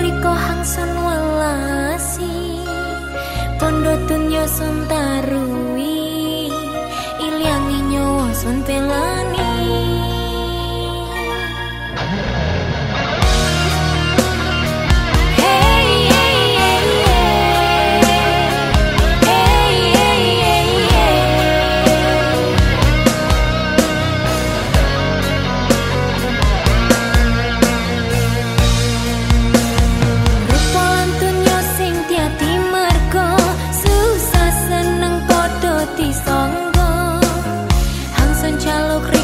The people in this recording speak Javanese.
riko hangsun welasi kondo dunya sun tarui ilyangi nyawa sun pelani